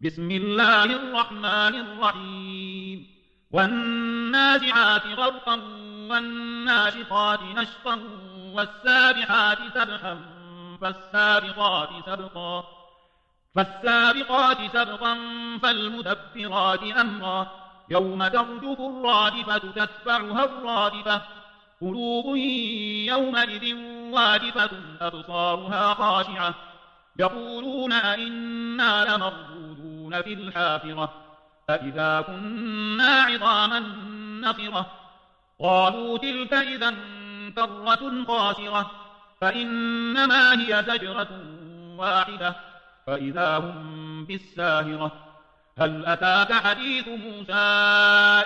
بسم الله الرحمن الرحيم. والنازعات غرقا والناشطات نشطا والسابحات سبحا فالسابقات سبقا فالسابقات سبقا فالمدبرات أمرا يوم ترجف الرادفة تتبعها الرادفة قلوب يومئذ واجفة أبصارها خاشعة يقولون أئنا لمردودون في الحافرة أئذا كنا عظاما نخرة. قالوا تلك إذا كرة خاسرة فإنما هي زجرة واحدة فإذا هم بالساهرة. هل أتاك حديث موسى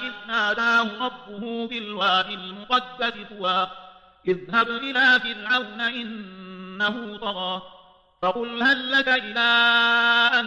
إذ ناداه ربه بالوادي المقدس طوى اذهب إلى فرعون إنه طغى فقل هل لك إلى أن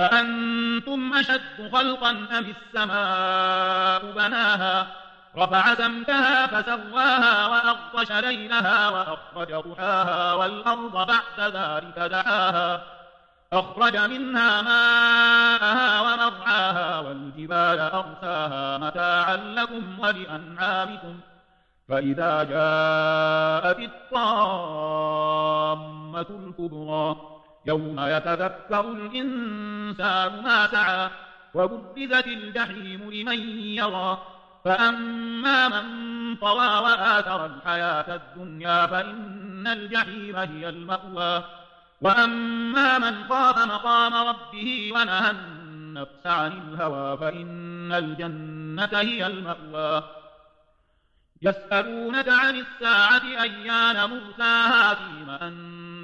أأنتم أشد خلقا أم السماء بناها؟ رفع سمكها فسواها وأغطش ليلها وأخرج ضحاها والأرض بعد ذلك دعاها أخرج منها ماءها ومرعاها والجبال أرساها متاعا لكم ولأنعامكم. فإذا جاءت الطامة الكبرى يوم يتذكر الإنسان ما سعى وبرزت الجحيم لمن يرى فأما من طوى وآثر الحياة الدنيا فإن الجحيم هي المأوى. وأما من خاف مقام ربه ونهى النفس عن الهوى فإن الجنة هي المأوى. يسألونك عن الساعة أيان مرساها فيما